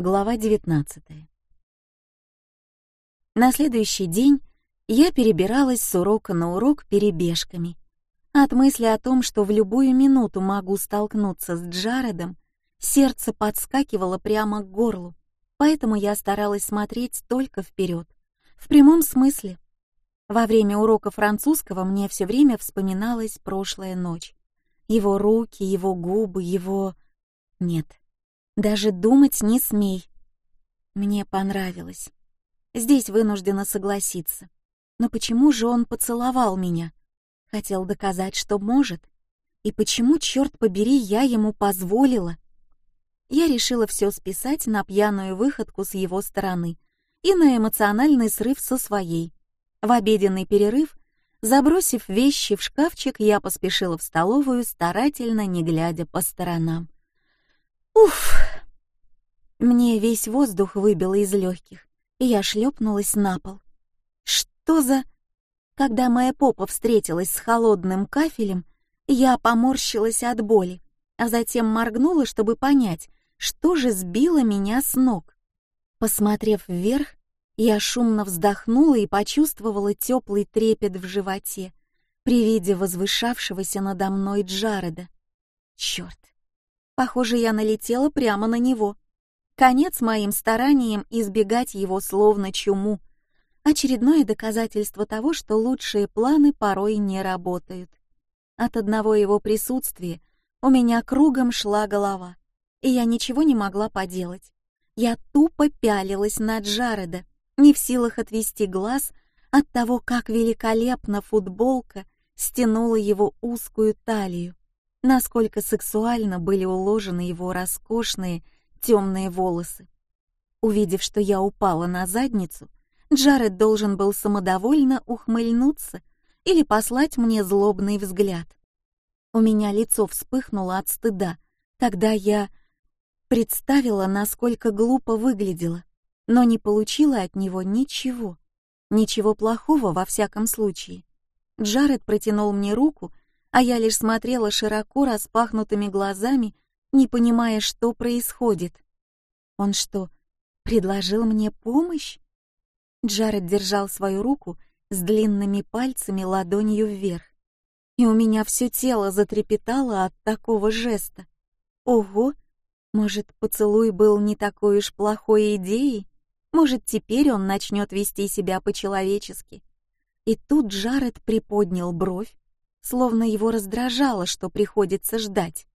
Глава 19. На следующий день я перебиралась с урока на урок перебежками. От мысли о том, что в любую минуту могу столкнуться с Джаредом, сердце подскакивало прямо к горлу, поэтому я старалась смотреть только вперед. В прямом смысле. Во время урока французского мне все время вспоминалась прошлая ночь. Его руки, его губы, его... Нет, даже думать не смей. Мне понравилось. Здесь вынуждена согласиться. Но почему же он поцеловал меня? Хотел доказать, что может. И почему, черт побери, я ему позволила? Я решила все списать на пьяную выходку с его стороны и на эмоциональный срыв со своей. В обеденный перерыв, забросив вещи в шкафчик, я поспешила в столовую, старательно не глядя по сторонам. Уф! Мне весь воздух выбило из легких, и я шлепнулась на пол. Что за... Когда моя попа встретилась с холодным кафелем, я поморщилась от боли, а затем моргнула, чтобы понять, что же сбило меня с ног. Посмотрев вверх, я шумно вздохнула и почувствовала теплый трепет в животе при виде возвышавшегося надо мной Джареда. Черт! Похоже, я налетела прямо на него. Конец моим стараниям избегать его словно чуму. Очередное доказательство того, что лучшие планы порой не работают. От одного его присутствия у меня кругом шла голова, и я ничего не могла поделать. Я тупо пялилась на Джареда, не в силах отвести глаз от того, как великолепно футболка стянула его узкую талию, насколько сексуально были уложены его роскошные темные волосы. Увидев, что я упала на задницу, Джаред должен был самодовольно ухмыльнуться или послать мне злобный взгляд. У меня лицо вспыхнуло от стыда, когда я представила, насколько глупо выглядела, но не получила от него ничего. Ничего плохого во всяком случае. Джаред протянул мне руку, а я лишь смотрела широко распахнутыми глазами не понимая, что происходит. Он что, предложил мне помощь? Джаред держал свою руку с длинными пальцами ладонью вверх, и у меня все тело затрепетало от такого жеста. Ого, может, поцелуй был не такой уж плохой идеей? Может, теперь он начнет вести себя по-человечески? И тут Джаред приподнял бровь, словно его раздражало, что приходится ждать.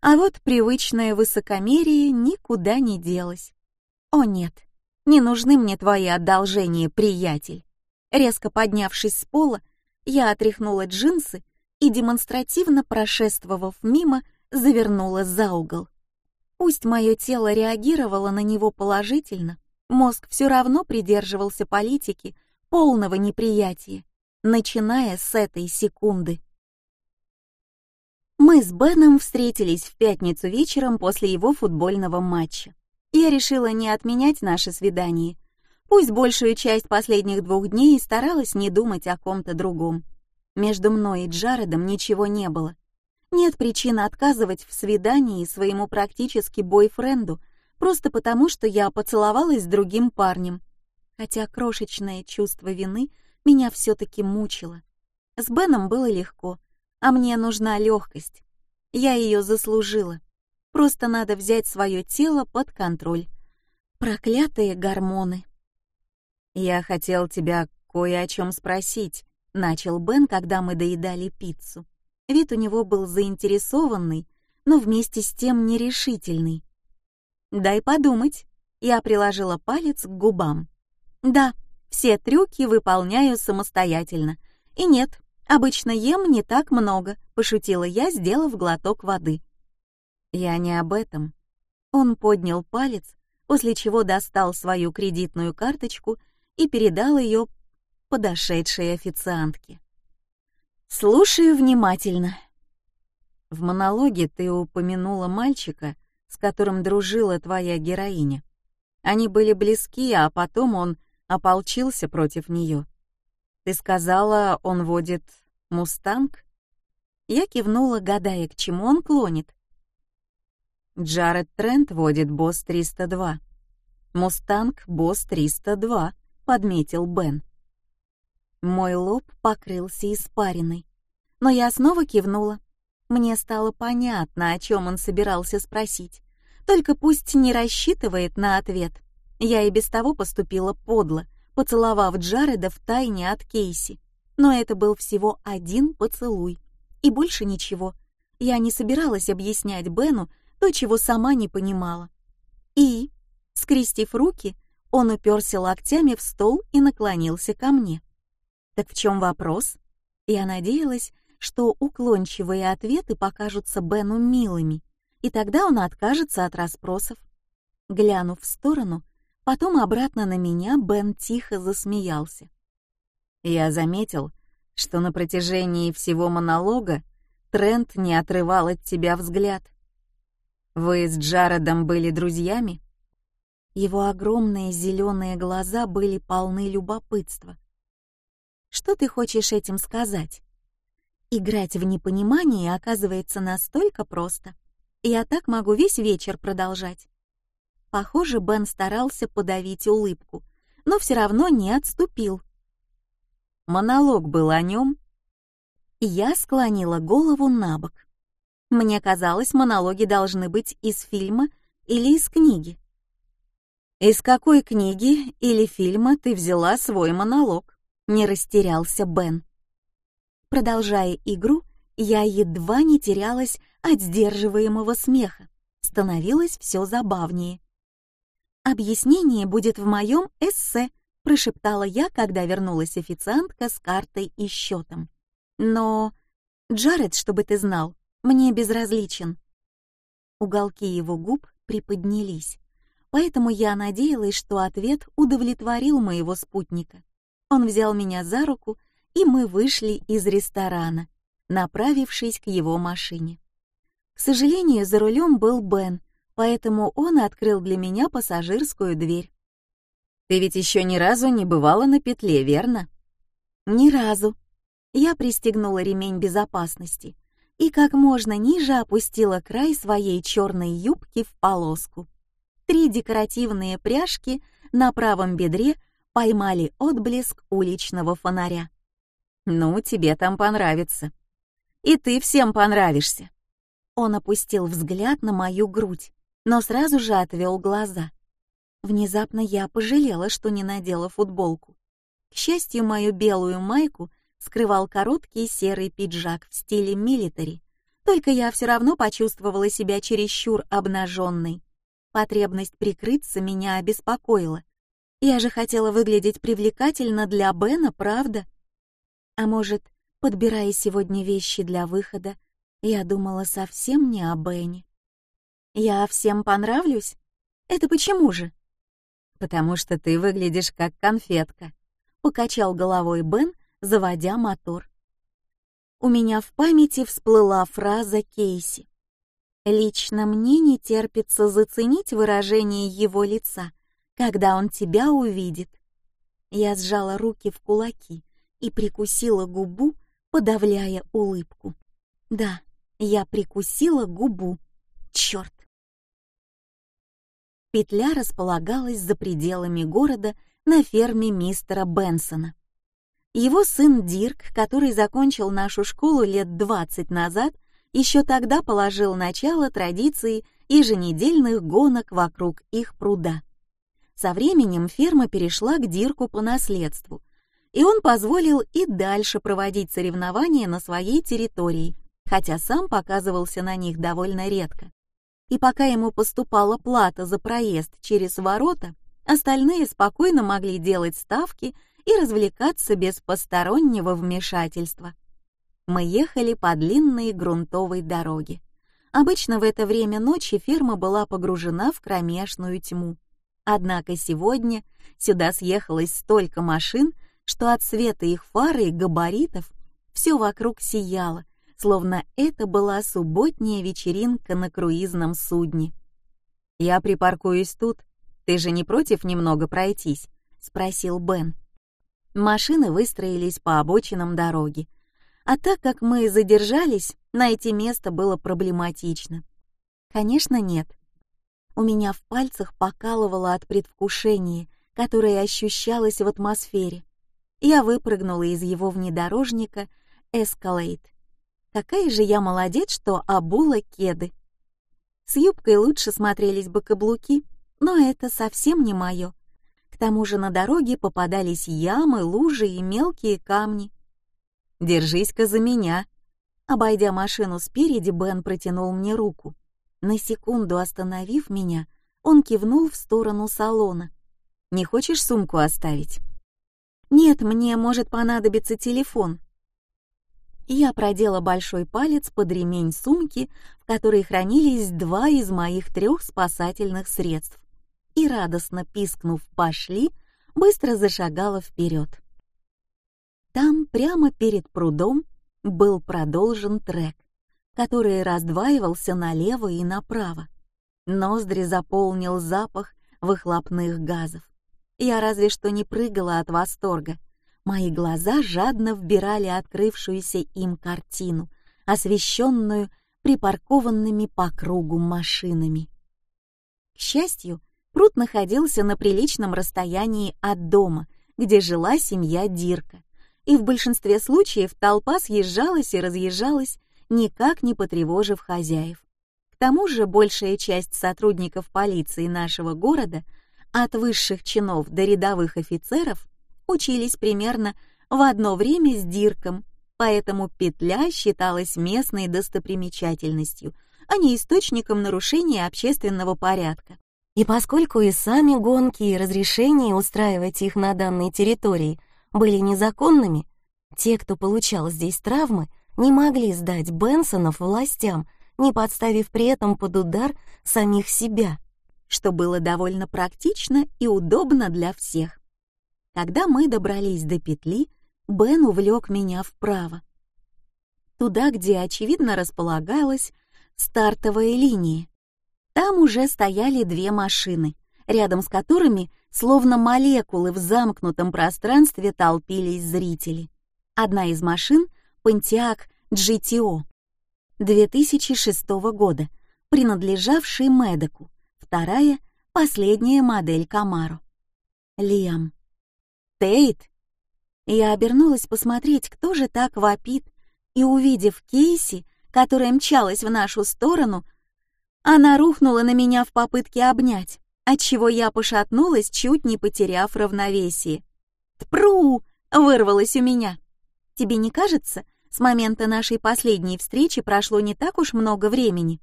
А вот привычное высокомерие никуда не делось. О нет, не нужны мне твои одолжения, приятель. Резко поднявшись с пола, я отряхнула джинсы и, демонстративно прошествовав мимо, завернула за угол. Пусть мое тело реагировало на него положительно, мозг все равно придерживался политики полного неприятия, начиная с этой секунды. Мы с Беном встретились в пятницу вечером после его футбольного матча. Я решила не отменять наше свидание. Пусть большую часть последних двух дней старалась не думать о ком-то другом. Между мной и Джаредом ничего не было. Нет причин отказывать в свидании своему практически бойфренду, просто потому, что я поцеловалась с другим парнем. Хотя крошечное чувство вины меня все-таки мучило. С Беном было легко — а мне нужна легкость. Я ее заслужила. Просто надо взять свое тело под контроль. Проклятые гормоны. Я хотел тебя кое о чем спросить, начал Бен, когда мы доедали пиццу. Вид у него был заинтересованный, но вместе с тем нерешительный. Дай подумать. Я приложила палец к губам. Да, все трюки выполняю самостоятельно. И нет, Обычно ем не так много, пошутила я, сделав глоток воды. Я не об этом. Он поднял палец, после чего достал свою кредитную карточку и передал ее подошедшей официантке. Слушаю внимательно. В монологе ты упомянула мальчика, с которым дружила твоя героиня. Они были близки, а потом он ополчился против нее. Ты сказала, он водит «Мустанг?» Я кивнула, гадая, к чему он клонит. Джаред Трент водит Босс 302, «Мустанг Босс 302», — подметил Бен. Мой лоб покрылся испариной, но я снова кивнула. Мне стало понятно, о чем он собирался спросить. Только пусть не рассчитывает на ответ. Я и без того поступила подло, поцеловав Джареда в тайне от Кейси. Но это был всего один поцелуй. И больше ничего. Я не собиралась объяснять Бену то, чего сама не понимала. И, скрестив руки, он уперся локтями в стол и наклонился ко мне. Так в чем вопрос? Я надеялась, что уклончивые ответы покажутся Бену милыми, и тогда он откажется от расспросов. Глянув в сторону, потом обратно на меня, Бен тихо засмеялся. Я заметил, что на протяжении всего монолога Трент не отрывал от тебя взгляд. Вы с Джаредом были друзьями? Его огромные зеленые глаза были полны любопытства. Что ты хочешь этим сказать? Играть в непонимание оказывается настолько просто. Я так могу весь вечер продолжать. Похоже, Бен старался подавить улыбку, но все равно не отступил. Монолог был о нем. Я склонила голову на бок. Мне казалось, монологи должны быть из фильма или из книги. Из какой книги или фильма ты взяла свой монолог? не растерялся Бен. Продолжая игру, я едва не терялась от сдерживаемого смеха. Становилось все забавнее. «Объяснение будет в моем эссе», — прошептала я, когда вернулась официантка с картой и счетом. «Но, Джаред, чтобы ты знал, мне безразличен». Уголки его губ приподнялись, поэтому я надеялась, что ответ удовлетворил моего спутника. Он взял меня за руку, и мы вышли из ресторана, направившись к его машине. К сожалению, за рулем был Бен, поэтому он открыл для меня пассажирскую дверь. «Ты ведь еще ни разу не бывала на петле, верно?» «Ни разу». Я пристегнула ремень безопасности и как можно ниже опустила край своей черной юбки в полоску. Три декоративные пряжки на правом бедре поймали отблеск уличного фонаря. «Ну, тебе там понравится. И ты всем понравишься». Он опустил взгляд на мою грудь, но сразу же отвел глаза. Внезапно я пожалела, что не надела футболку. К счастью, мою белую майку скрывал короткий серый пиджак в стиле милитари, только я все равно почувствовала себя чересчур обнаженной. Потребность прикрыться меня обеспокоила, я же хотела выглядеть привлекательно для Бена, правда? А может, подбирая сегодня вещи для выхода, я думала совсем не о Бене. Я всем понравлюсь? Это почему же? Потому что ты выглядишь как конфетка, покачал головой Бен, заводя мотор. У меня в памяти всплыла фраза Кейси. Лично мне не терпится заценить выражение его лица, когда он тебя увидит. Я сжала руки в кулаки и прикусила губу, подавляя улыбку. Да, я прикусила губу. Черт! Петля располагалась за пределами города на ферме мистера Бенсона. Его сын Дирк, который закончил нашу школу лет двадцать назад, еще тогда положил начало традиции еженедельных гонок вокруг их пруда. Со временем ферма перешла к Дирку по наследству, и он позволил и дальше проводить соревнования на своей территории, хотя сам показывался на них довольно редко. И пока ему поступала плата за проезд через ворота, остальные спокойно могли делать ставки и развлекаться без постороннего вмешательства. Мы ехали по длинной грунтовой дороге. Обычно в это время ночи ферма была погружена в кромешную тьму. Однако сегодня сюда съехалось столько машин, что от света их фары и габаритов все вокруг сияло, словно это была субботняя вечеринка на круизном судне. «Я припаркуюсь тут. Ты же не против немного пройтись?» — спросил Бен. Машины выстроились по обочинам дороги, а так как мы задержались, найти место было проблематично. Конечно, нет. У меня в пальцах покалывало от предвкушения, которое ощущалось в атмосфере. Я выпрыгнула из его внедорожника Escalade. Какая же я молодец, что обула кеды. С юбкой лучше смотрелись бы каблуки, но это совсем не мое. К тому же на дороге попадались ямы, лужи и мелкие камни. «Держись-ка за меня!» Обойдя машину спереди, Бен протянул мне руку. На секунду остановив меня, он кивнул в сторону салона. «Не хочешь сумку оставить?» «Нет, мне может понадобиться телефон», я продела большой палец под ремень сумки, в которой хранились два из моих трех спасательных средств, и, радостно пискнув «пошли», быстро зашагала вперед. Там, прямо перед прудом, был продолжен трек, который раздваивался налево и направо. Ноздри заполнил запах выхлопных газов. Я разве что не прыгала от восторга — Мои глаза жадно вбирали открывшуюся им картину, освещенную припаркованными по кругу машинами. К счастью, пруд находился на приличном расстоянии от дома, где жила семья Дирка, и в большинстве случаев толпа съезжалась и разъезжалась, никак не потревожив хозяев. К тому же большая часть сотрудников полиции нашего города, от высших чинов до рядовых офицеров, учились примерно в одно время с Дирком, поэтому петля считалась местной достопримечательностью, а не источником нарушения общественного порядка. И поскольку и сами гонки и разрешения устраивать их на данной территории были незаконными, те, кто получал здесь травмы, не могли сдать Бенсонов властям, не подставив при этом под удар самих себя, что было довольно практично и удобно для всех. Когда мы добрались до петли, Бен увлек меня вправо. Туда, где, очевидно, располагалась стартовая линия. Там уже стояли две машины, рядом с которыми, словно молекулы в замкнутом пространстве, толпились зрители. Одна из машин — Pontiac GTO 2006 года, принадлежавший Медоку, вторая — последняя модель Камаро. Лиам. Тейт!» Я обернулась посмотреть, кто же так вопит, и, увидев Кейси, которая мчалась в нашу сторону, она рухнула на меня в попытке обнять, отчего я пошатнулась, чуть не потеряв равновесие. «Тпру!» — вырвалось у меня. «Тебе не кажется, с момента нашей последней встречи прошло не так уж много времени?»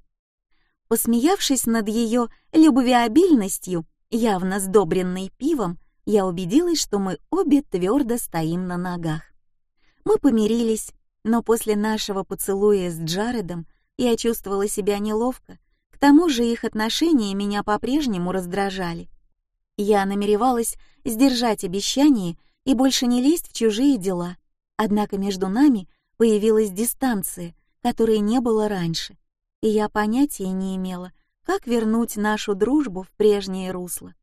Посмеявшись над ее любвеобильностью, явно сдобренной пивом, я убедилась, что мы обе твердо стоим на ногах. Мы помирились, но после нашего поцелуя с Джаредом я чувствовала себя неловко. К тому же их отношения меня по-прежнему раздражали. Я намеревалась сдержать обещание и больше не лезть в чужие дела. Однако между нами появилась дистанция, которой не было раньше, и я понятия не имела, как вернуть нашу дружбу в прежнее русло.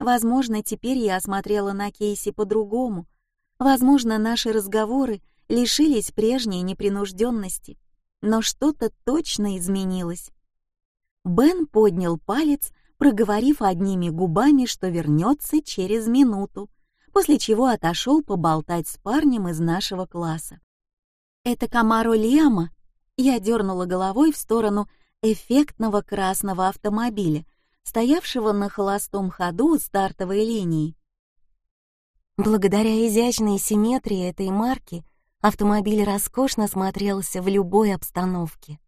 Возможно, теперь я осмотрела на Кейси по-другому. Возможно, наши разговоры лишились прежней непринужденности. Но что-то точно изменилось. Бен поднял палец, проговорив одними губами, что вернется через минуту, после чего отошел поболтать с парнем из нашего класса. «Это Камаро Лиама?» Я дернула головой в сторону эффектного красного автомобиля, стоявшего на холостом ходу у стартовой линии. Благодаря изящной симметрии этой марки автомобиль роскошно смотрелся в любой обстановке.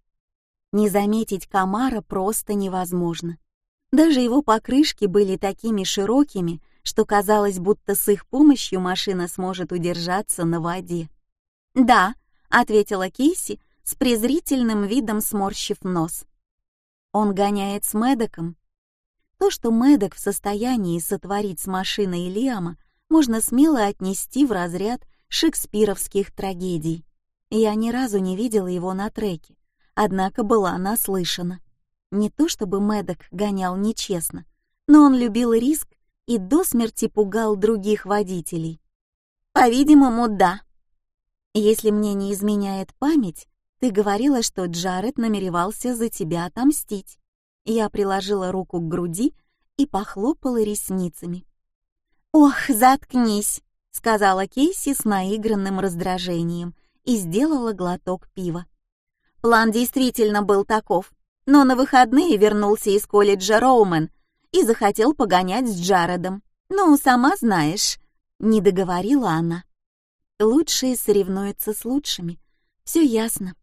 Не заметить комара просто невозможно. Даже его покрышки были такими широкими, что казалось, будто с их помощью машина сможет удержаться на воде. «Да», — ответила Кейси, с презрительным видом сморщив нос. «Он гоняет с Мэддоком?» То, что Мэддок в состоянии сотворить с машиной Лиама, можно смело отнести в разряд шекспировских трагедий. Я ни разу не видела его на треке, однако была наслышана. Не то чтобы Мэддок гонял нечестно, но он любил риск и до смерти пугал других водителей. По-видимому, да. Если мне не изменяет память, ты говорила, что Джаред намеревался за тебя отомстить. Я приложила руку к груди и похлопала ресницами. «Ох, заткнись!» — сказала Кейси с наигранным раздражением и сделала глоток пива. План действительно был таков, но на выходные вернулся из колледжа Роумен и захотел погонять с Джаредом. «Ну, сама знаешь», — не договорила она. «Лучшие соревнуются с лучшими, все ясно».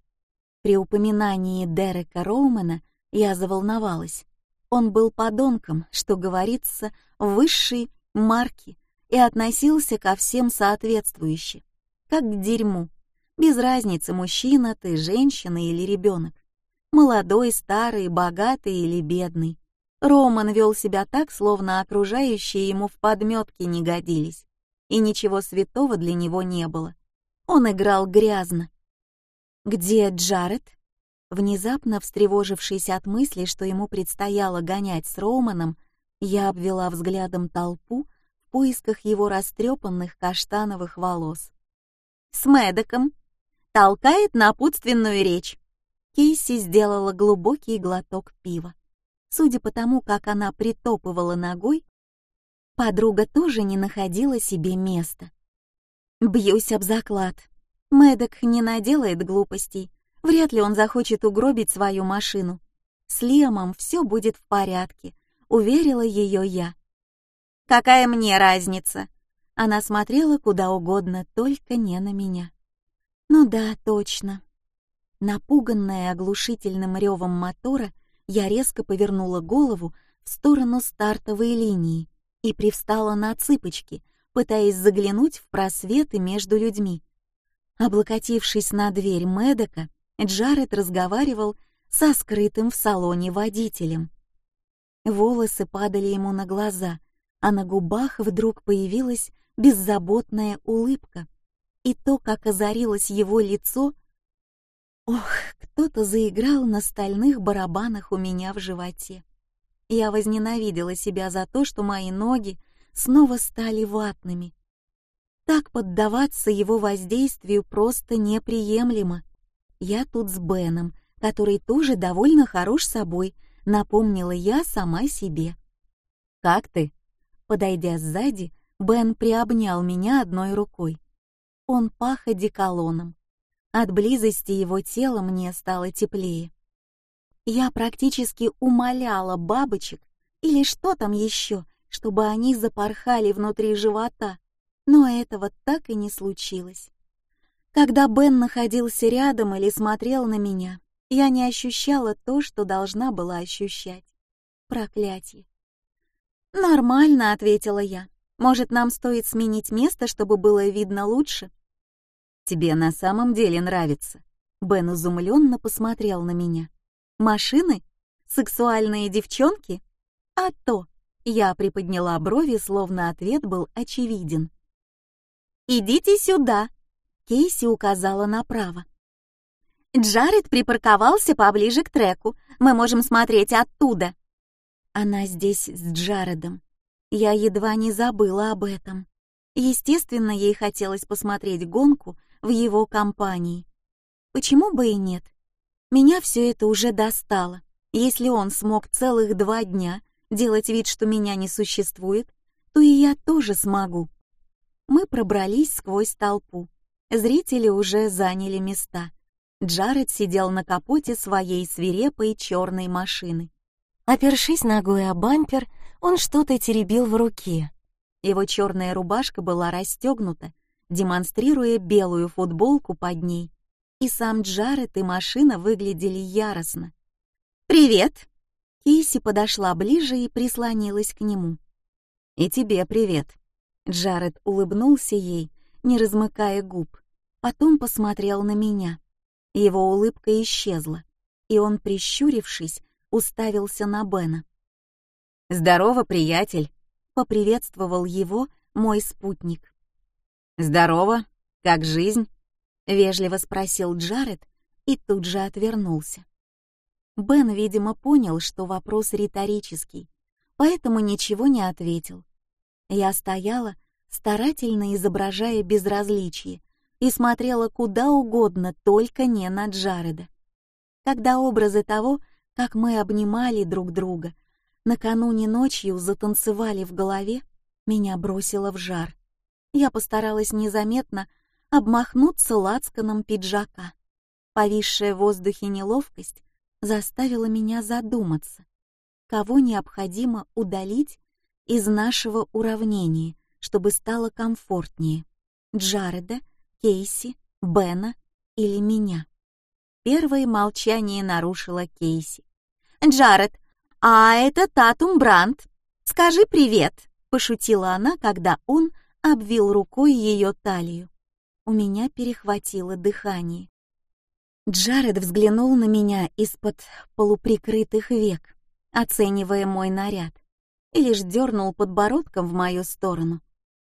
При упоминании Дерека Роумена я заволновалась. Он был подонком, что говорится, высшей марки и относился ко всем соответствующе, как к дерьму. Без разницы, мужчина ты, женщина или ребенок. Молодой, старый, богатый или бедный. Роман вел себя так, словно окружающие ему в подметке не годились, и ничего святого для него не было. Он играл грязно. «Где Джаред?» Внезапно встревожившись от мысли, что ему предстояло гонять с Романом, я обвела взглядом толпу в поисках его растрепанных каштановых волос. «С Мэддоком!» Толкает напутственную речь. Кейси сделала глубокий глоток пива. Судя по тому, как она притопывала ногой, подруга тоже не находила себе места. Бьюсь об заклад. Мэддок не наделает глупостей, Вряд ли он захочет угробить свою машину. С Лемом все будет в порядке, уверила ее я. Какая мне разница? Она смотрела куда угодно, только не на меня. Ну да, точно. Напуганная оглушительным ревом мотора, я резко повернула голову в сторону стартовой линии и привстала на цыпочки, пытаясь заглянуть в просветы между людьми. Облокотившись на дверь Медока, Джаред разговаривал со скрытым в салоне водителем. Волосы падали ему на глаза, а на губах вдруг появилась беззаботная улыбка. И то, как озарилось его лицо... Ох, кто-то заиграл на стальных барабанах у меня в животе. Я возненавидела себя за то, что мои ноги снова стали ватными. Так поддаваться его воздействию просто неприемлемо. Я тут с Беном, который тоже довольно хорош собой, напомнила я сама себе. Как ты? Подойдя сзади, Бен приобнял меня одной рукой. Он пах одеколоном. От близости его тела мне стало теплее. Я практически умоляла бабочек или что там еще, чтобы они запорхали внутри живота, но этого так и не случилось. Когда Бен находился рядом или смотрел на меня, я не ощущала то, что должна была ощущать. Проклятие. «Нормально», — ответила я. «Может, нам стоит сменить место, чтобы было видно лучше?» «Тебе на самом деле нравится?» Бен изумленно посмотрел на меня. «Машины? Сексуальные девчонки? А то!» Я приподняла брови, словно ответ был очевиден. «Идите сюда!» Кейси указала направо. Джаред припарковался поближе к треку. Мы можем смотреть оттуда. Она здесь с Джаредом. Я едва не забыла об этом. Естественно, ей хотелось посмотреть гонку в его компании. Почему бы и нет? Меня все это уже достало. Если он смог целых два дня делать вид, что меня не существует, то и я тоже смогу. Мы пробрались сквозь толпу. Зрители уже заняли места. Джаред сидел на капоте своей свирепой черной машины. Опершись ногой о бампер, он что-то теребил в руке. Его черная рубашка была расстегнута, демонстрируя белую футболку под ней. И сам Джаред и машина выглядели яростно. «Привет!» Кейси подошла ближе и прислонилась к нему. «И тебе привет!» Джаред улыбнулся ей, не размыкая губ. Потом посмотрел на меня. Его улыбка исчезла, и он, прищурившись, уставился на Бена. «Здорово, приятель!» — поприветствовал его мой спутник. «Здорово! Как жизнь?» — вежливо спросил Джаред и тут же отвернулся. Бен, видимо, понял, что вопрос риторический, поэтому ничего не ответил. Я стояла, старательно изображая безразличие, и смотрела куда угодно, только не на Джареда. Когда образы того, как мы обнимали друг друга, накануне ночью затанцевали в голове, меня бросило в жар. Я постаралась незаметно обмахнуться лацканом пиджака. Повисшая в воздухе неловкость заставила меня задуматься, кого необходимо удалить из нашего уравнения, чтобы стало комфортнее. Джареда, Кейси, Бена или меня. Первое молчание нарушила Кейси. «Джаред, а это Татум Брандт. Скажи привет», — пошутила она, когда он обвил рукой ее талию. У меня перехватило дыхание. Джаред взглянул на меня из-под полуприкрытых век, оценивая мой наряд, и лишь дернул подбородком в мою сторону,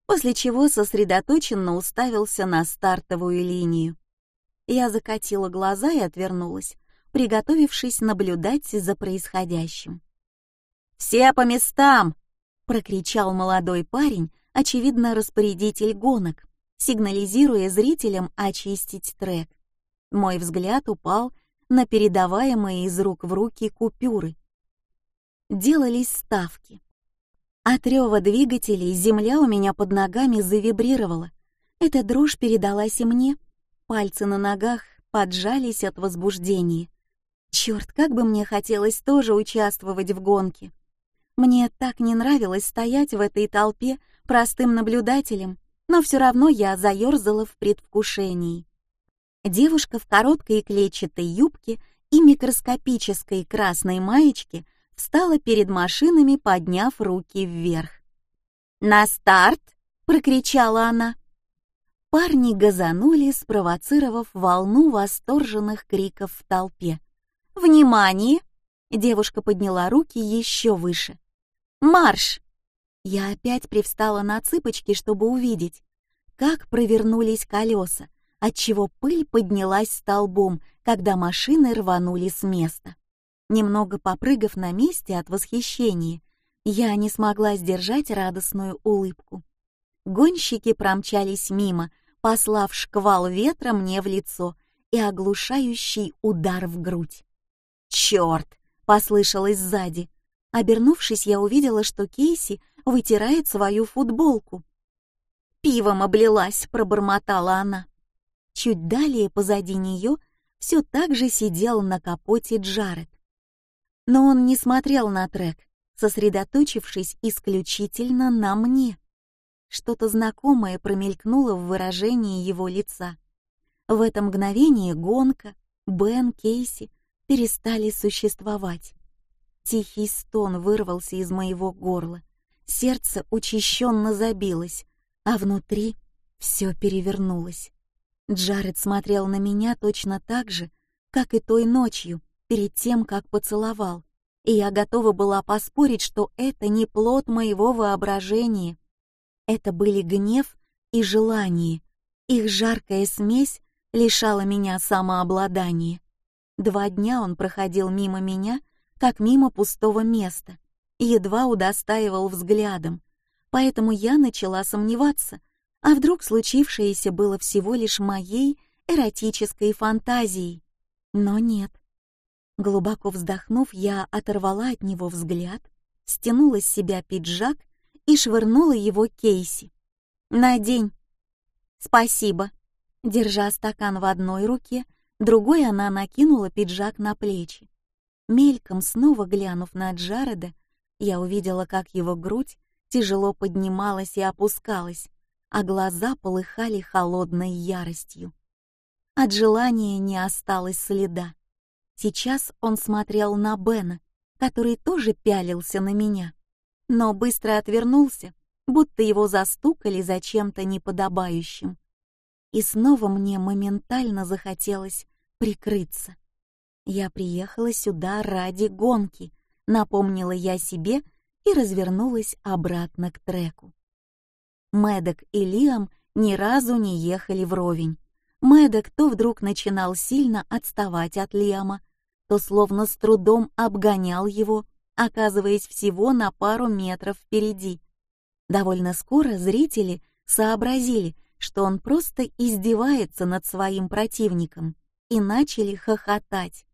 после чего сосредоточенно уставился на стартовую линию. Я закатила глаза и отвернулась, приготовившись наблюдать за происходящим. «Все по местам!» — прокричал молодой парень, очевидно, распорядитель гонок, сигнализируя зрителям очистить трек. Мой взгляд упал на передаваемые из рук в руки купюры. Делались ставки. От рева двигателей земля у меня под ногами завибрировала. Эта дрожь передалась и мне. Пальцы на ногах поджались от возбуждения. Черт, как бы мне хотелось тоже участвовать в гонке. Мне так не нравилось стоять в этой толпе простым наблюдателем, но все равно я заерзала в предвкушении. Девушка в короткой клетчатой юбке и микроскопической красной маечке встала перед машинами, подняв руки вверх. «На старт!» — прокричала она. Парни газанули, спровоцировав волну восторженных криков в толпе. «Внимание!» — девушка подняла руки еще выше. «Марш!» Я опять привстала на цыпочки, чтобы увидеть, как провернулись колеса, отчего пыль поднялась столбом, когда машины рванули с места. Немного попрыгав на месте от восхищения, я не смогла сдержать радостную улыбку. Гонщики промчались мимо, послав шквал ветра мне в лицо и оглушающий удар в грудь. «Черт!» — послышалось сзади. Обернувшись, я увидела, что Кейси вытирает свою футболку. «Пивом облилась», — пробормотала она. Чуть далее, позади нее, все так же сидел на капоте Джаред но он не смотрел на трек, сосредоточившись исключительно на мне. Что-то знакомое промелькнуло в выражении его лица. В это мгновение гонка, Бен, Кейси перестали существовать. Тихий стон вырвался из моего горла, сердце учащенно забилось, а внутри все перевернулось. Джаред смотрел на меня точно так же, как и той ночью, перед тем, как поцеловал, и я готова была поспорить, что это не плод моего воображения. Это были гнев и желание. Их жаркая смесь лишала меня самообладания. Два дня он проходил мимо меня, как мимо пустого места, едва удостаивал взглядом, поэтому я начала сомневаться, а вдруг случившееся было всего лишь моей эротической фантазией. Но нет. Глубоко вздохнув, я оторвала от него взгляд, стянула с себя пиджак и швырнула его Кейси. «Надень!» «Спасибо!» Держа стакан в одной руке, другой она накинула пиджак на плечи. Мельком снова глянув на Джареда, я увидела, как его грудь тяжело поднималась и опускалась, а глаза полыхали холодной яростью. От желания не осталось следа. Сейчас он смотрел на Бена, который тоже пялился на меня, но быстро отвернулся, будто его застукали за чем-то неподобающим. И снова мне моментально захотелось прикрыться. Я приехала сюда ради гонки, напомнила я себе и развернулась обратно к треку. Медок и Лиам ни разу не ехали вровень. Мэддок то вдруг начинал сильно отставать от Лиама, то словно с трудом обгонял его, оказываясь всего на пару метров впереди. Довольно скоро зрители сообразили, что он просто издевается над своим противником, и начали хохотать.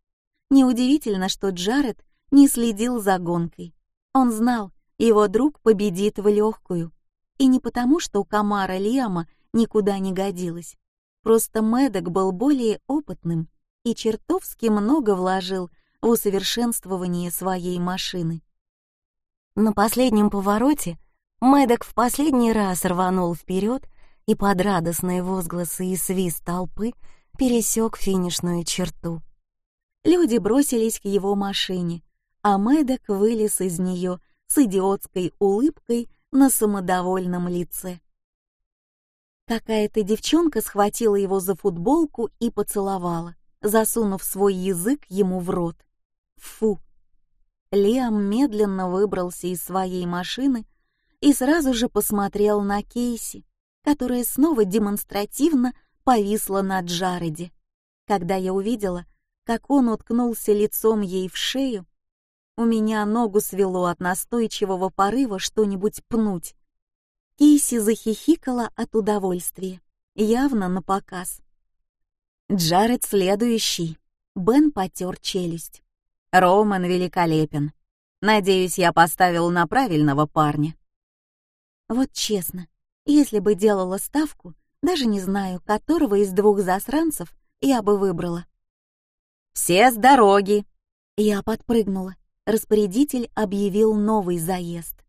Неудивительно, что Джаред не следил за гонкой. Он знал, его друг победит в легкую. И не потому, что Камара Лиама никуда не годилась. Просто Мэддок был более опытным и чертовски много вложил в усовершенствование своей машины. На последнем повороте Мэддок в последний раз рванул вперед и под радостные возгласы и свист толпы пересек финишную черту. Люди бросились к его машине, а Мэддок вылез из нее с идиотской улыбкой на самодовольном лице. Какая-то девчонка схватила его за футболку и поцеловала, засунув свой язык ему в рот. Фу! Лиам медленно выбрался из своей машины и сразу же посмотрел на Кейси, которая снова демонстративно повисла на Джареде. Когда я увидела, как он уткнулся лицом ей в шею, у меня ногу свело от настойчивого порыва что-нибудь пнуть. Кейси захихикала от удовольствия, явно на показ. Джаред следующий. Бен потер челюсть. Роман великолепен. Надеюсь, я поставил на правильного парня. Вот честно, если бы делала ставку, даже не знаю, которого из двух засранцев я бы выбрала. «Все с дороги!» Я подпрыгнула. Распорядитель объявил новый заезд.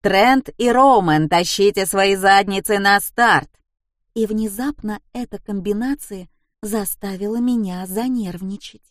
Трент и Роумен, тащите свои задницы на старт!» И внезапно эта комбинация заставила меня занервничать.